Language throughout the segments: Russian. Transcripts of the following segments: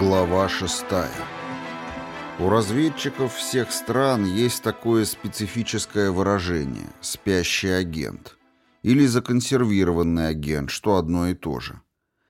Глава шестая. У разведчиков всех стран есть такое специфическое выражение «спящий агент» или «законсервированный агент», что одно и то же.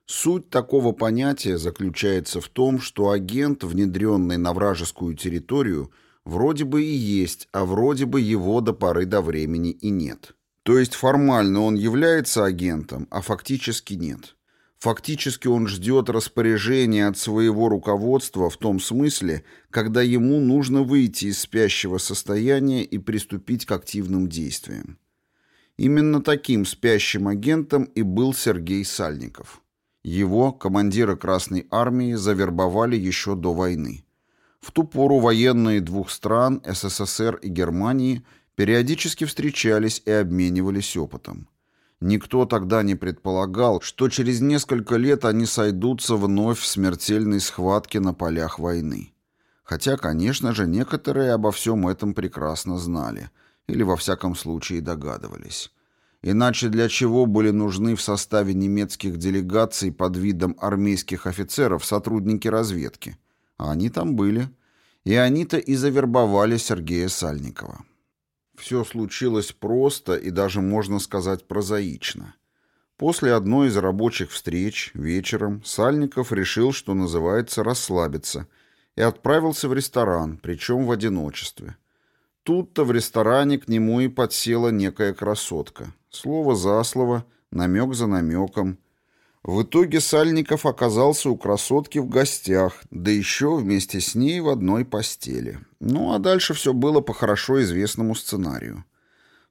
Суть такого понятия заключается в том, что агент, внедренный на вражескую территорию, вроде бы и есть, а вроде бы его до поры до времени и нет. То есть формально он является агентом, а фактически нет. Фактически он ждет распоряжения от своего руководства в том смысле, когда ему нужно выйти из спящего состояния и приступить к активным действиям. Именно таким спящим агентом и был Сергей Сальников. Его, командира Красной Армии, завербовали еще до войны. В ту пору военные двух стран, СССР и Германии, периодически встречались и обменивались опытом. Никто тогда не предполагал, что через несколько лет они сойдутся вновь в смертельной схватке на полях войны. Хотя, конечно же, некоторые обо всем этом прекрасно знали, или во всяком случае догадывались. Иначе для чего были нужны в составе немецких делегаций под видом армейских офицеров сотрудники разведки? А они там были. И они-то и завербовали Сергея Сальникова. Все случилось просто и даже, можно сказать, прозаично. После одной из рабочих встреч вечером Сальников решил, что называется, расслабиться, и отправился в ресторан, причем в одиночестве. Тут-то в ресторане к нему и подсела некая красотка. Слово за слово, намек за намеком – в итоге Сальников оказался у красотки в гостях, да еще вместе с ней в одной постели. Ну а дальше все было по хорошо известному сценарию.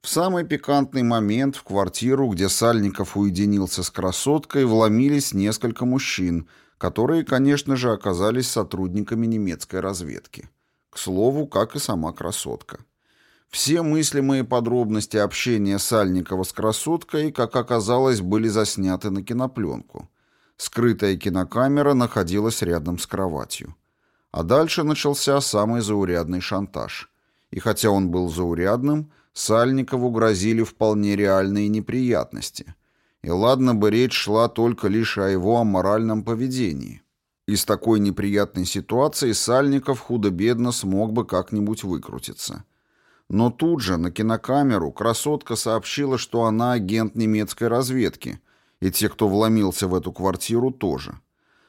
В самый пикантный момент в квартиру, где Сальников уединился с красоткой, вломились несколько мужчин, которые, конечно же, оказались сотрудниками немецкой разведки. К слову, как и сама красотка. Все мыслимые подробности общения Сальникова с красоткой, как оказалось, были засняты на кинопленку. Скрытая кинокамера находилась рядом с кроватью. А дальше начался самый заурядный шантаж. И хотя он был заурядным, Сальникову грозили вполне реальные неприятности. И ладно бы речь шла только лишь о его аморальном поведении. Из такой неприятной ситуации Сальников худо-бедно смог бы как-нибудь выкрутиться – но тут же на кинокамеру красотка сообщила, что она агент немецкой разведки, и те, кто вломился в эту квартиру, тоже.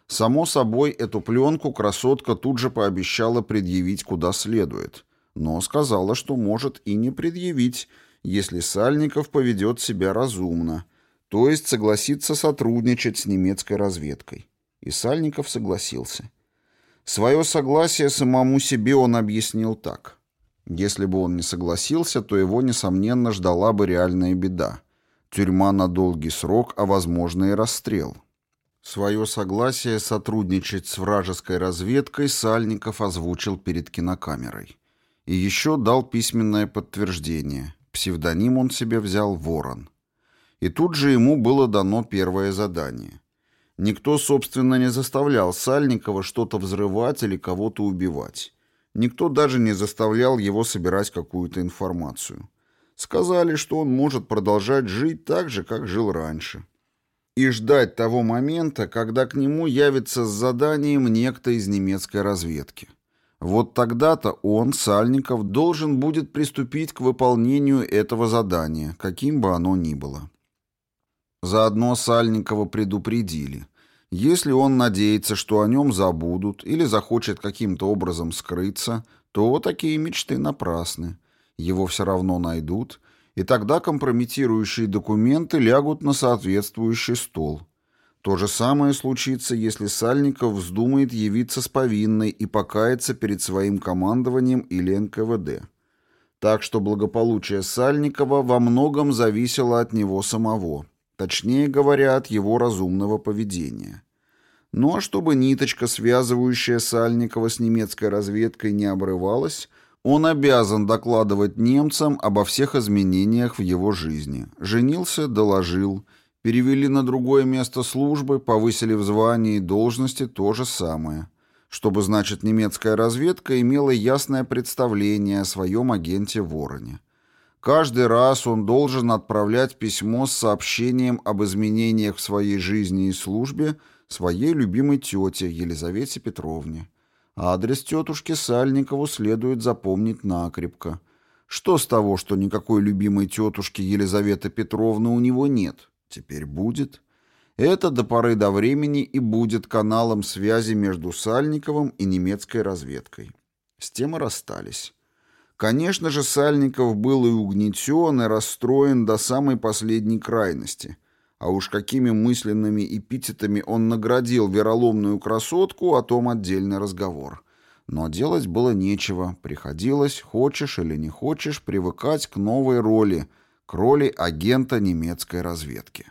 Само собой, эту пленку красотка тут же пообещала предъявить куда следует, но сказала, что может и не предъявить, если Сальников поведет себя разумно, то есть согласится сотрудничать с немецкой разведкой. И Сальников согласился. Свое согласие самому себе он объяснил так. Если бы он не согласился, то его, несомненно, ждала бы реальная беда. Тюрьма на долгий срок, а, возможно, и расстрел. Свое согласие сотрудничать с вражеской разведкой Сальников озвучил перед кинокамерой. И еще дал письменное подтверждение. Псевдоним он себе взял «Ворон». И тут же ему было дано первое задание. Никто, собственно, не заставлял Сальникова что-то взрывать или кого-то убивать. Никто даже не заставлял его собирать какую-то информацию. Сказали, что он может продолжать жить так же, как жил раньше. И ждать того момента, когда к нему явится с заданием некто из немецкой разведки. Вот тогда-то он, Сальников, должен будет приступить к выполнению этого задания, каким бы оно ни было. Заодно Сальникова предупредили – если он надеется, что о нем забудут или захочет каким-то образом скрыться, то такие мечты напрасны. Его все равно найдут, и тогда компрометирующие документы лягут на соответствующий стол. То же самое случится, если Сальников вздумает явиться с повинной и покаяться перед своим командованием или НКВД. Так что благополучие Сальникова во многом зависело от него самого – Точнее говоря, от его разумного поведения. Ну а чтобы ниточка, связывающая Сальникова с немецкой разведкой, не обрывалась, он обязан докладывать немцам обо всех изменениях в его жизни. Женился, доложил. Перевели на другое место службы, повысили в звании и должности то же самое. Чтобы, значит, немецкая разведка имела ясное представление о своем агенте Вороне. Каждый раз он должен отправлять письмо с сообщением об изменениях в своей жизни и службе своей любимой тете Елизавете Петровне. Адрес тетушки Сальникову следует запомнить накрепко. Что с того, что никакой любимой тетушки Елизаветы Петровны у него нет? Теперь будет. Это до поры до времени и будет каналом связи между Сальниковым и немецкой разведкой. С тем и расстались. Конечно же, Сальников был и угнетен, и расстроен до самой последней крайности. А уж какими мысленными эпитетами он наградил вероломную красотку, о том отдельный разговор. Но делать было нечего, приходилось, хочешь или не хочешь, привыкать к новой роли, к роли агента немецкой разведки.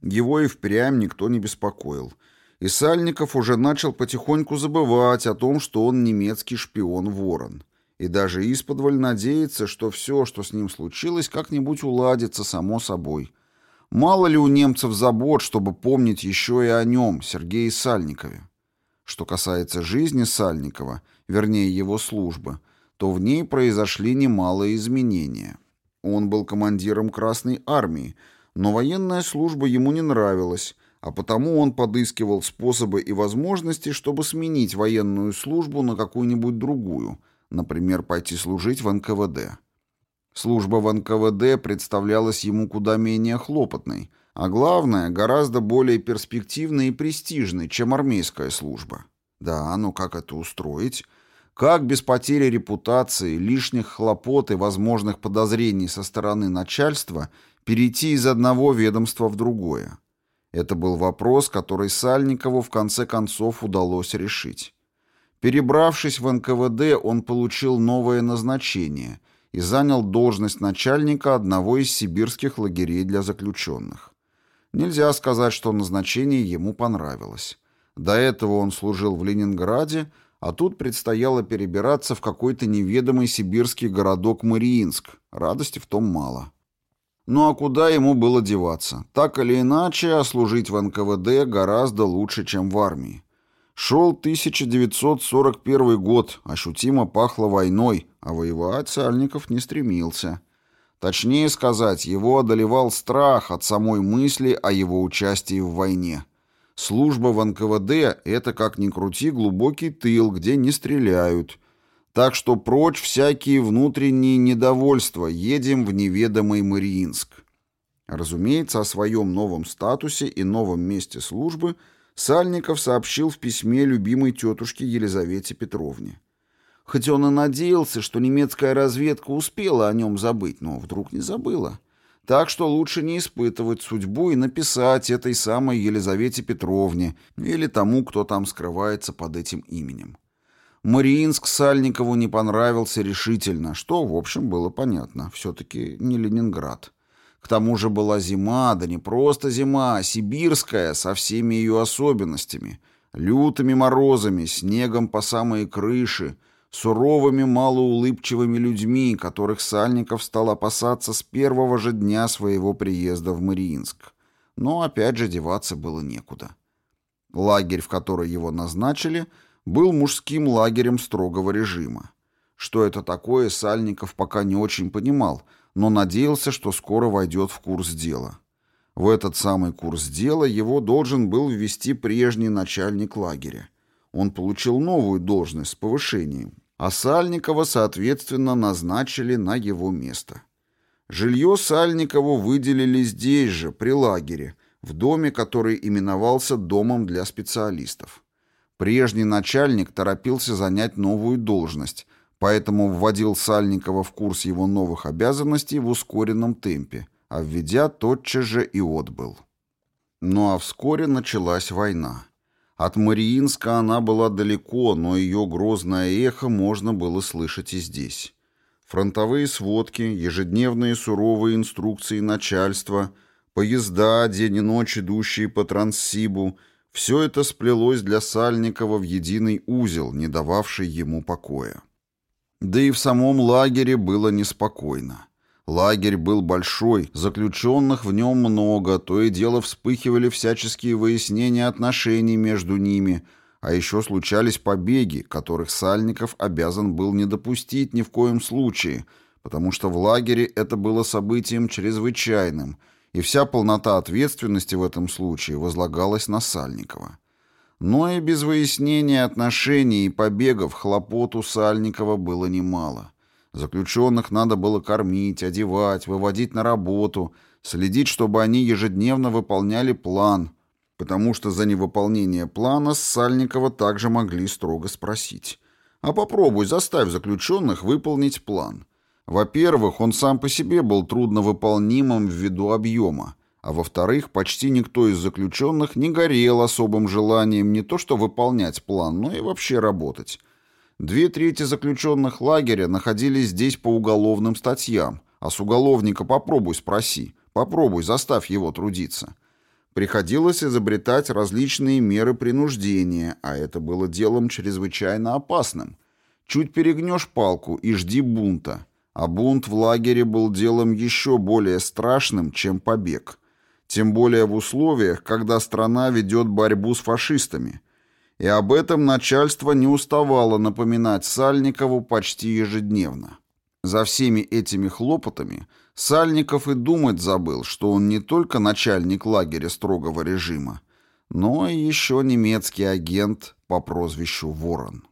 Его и впрямь никто не беспокоил. И Сальников уже начал потихоньку забывать о том, что он немецкий шпион-ворон. И даже исподволь надеется, что все, что с ним случилось, как-нибудь уладится само собой. Мало ли у немцев забот, чтобы помнить еще и о нем, Сергее Сальникове. Что касается жизни Сальникова, вернее его службы, то в ней произошли немалые изменения. Он был командиром Красной Армии, но военная служба ему не нравилась, а потому он подыскивал способы и возможности, чтобы сменить военную службу на какую-нибудь другую, например, пойти служить в НКВД. Служба в НКВД представлялась ему куда менее хлопотной, а главное, гораздо более перспективной и престижной, чем армейская служба. Да, ну как это устроить? Как без потери репутации, лишних хлопот и возможных подозрений со стороны начальства перейти из одного ведомства в другое? Это был вопрос, который Сальникову в конце концов удалось решить. Перебравшись в НКВД, он получил новое назначение и занял должность начальника одного из сибирских лагерей для заключенных. Нельзя сказать, что назначение ему понравилось. До этого он служил в Ленинграде, а тут предстояло перебираться в какой-то неведомый сибирский городок Мариинск. Радости в том мало. Ну а куда ему было деваться? Так или иначе, а служить в НКВД гораздо лучше, чем в армии. Шел 1941 год, ощутимо пахло войной, а воевать Сальников не стремился. Точнее сказать, его одолевал страх от самой мысли о его участии в войне. Служба в НКВД — это, как ни крути, глубокий тыл, где не стреляют, так что прочь всякие внутренние недовольства, едем в неведомый Мариинск. Разумеется, о своем новом статусе и новом месте службы Сальников сообщил в письме любимой тетушке Елизавете Петровне. Хоть он и надеялся, что немецкая разведка успела о нем забыть, но вдруг не забыла. Так что лучше не испытывать судьбу и написать этой самой Елизавете Петровне или тому, кто там скрывается под этим именем. Мариинск Сальникову не понравился решительно, что, в общем, было понятно. Все-таки не Ленинград. К тому же была зима, да не просто зима, а сибирская, со всеми ее особенностями. Лютыми морозами, снегом по самые крыши, суровыми малоулыбчивыми людьми, которых Сальников стал опасаться с первого же дня своего приезда в Мариинск. Но опять же деваться было некуда. Лагерь, в который его назначили – был мужским лагерем строгого режима. Что это такое, Сальников пока не очень понимал, но надеялся, что скоро войдет в курс дела. В этот самый курс дела его должен был ввести прежний начальник лагеря. Он получил новую должность с повышением, а Сальникова, соответственно, назначили на его место. Жилье Сальникову выделили здесь же, при лагере, в доме, который именовался «Домом для специалистов». Прежний начальник торопился занять новую должность, поэтому вводил Сальникова в курс его новых обязанностей в ускоренном темпе, а введя тотчас же и отбыл. Ну а вскоре началась война. От Мариинска она была далеко, но ее грозное эхо можно было слышать и здесь. Фронтовые сводки, ежедневные суровые инструкции начальства, поезда, день и ночь идущие по Транссибу — все это сплелось для Сальникова в единый узел, не дававший ему покоя. Да и в самом лагере было неспокойно. Лагерь был большой, заключенных в нем много, то и дело вспыхивали всяческие выяснения отношений между ними, а еще случались побеги, которых Сальников обязан был не допустить ни в коем случае, потому что в лагере это было событием чрезвычайным, и вся полнота ответственности в этом случае возлагалась на Сальникова. Но и без выяснения отношений и побегов хлопот у Сальникова было немало. Заключенных надо было кормить, одевать, выводить на работу, следить, чтобы они ежедневно выполняли план, потому что за невыполнение плана Сальникова также могли строго спросить. А попробуй, заставь заключенных выполнить план. Во-первых, он сам по себе был трудновыполнимым ввиду объема, а во-вторых, почти никто из заключенных не горел особым желанием не то что выполнять план, но и вообще работать. Две трети заключенных лагеря находились здесь по уголовным статьям, а с уголовника попробуй спроси, попробуй заставь его трудиться. Приходилось изобретать различные меры принуждения, а это было делом чрезвычайно опасным. Чуть перегнешь палку и жди бунта. А бунт в лагере был делом еще более страшным, чем побег. Тем более в условиях, когда страна ведет борьбу с фашистами. И об этом начальство не уставало напоминать Сальникову почти ежедневно. За всеми этими хлопотами Сальников и думать забыл, что он не только начальник лагеря строгого режима, но и еще немецкий агент по прозвищу Ворон.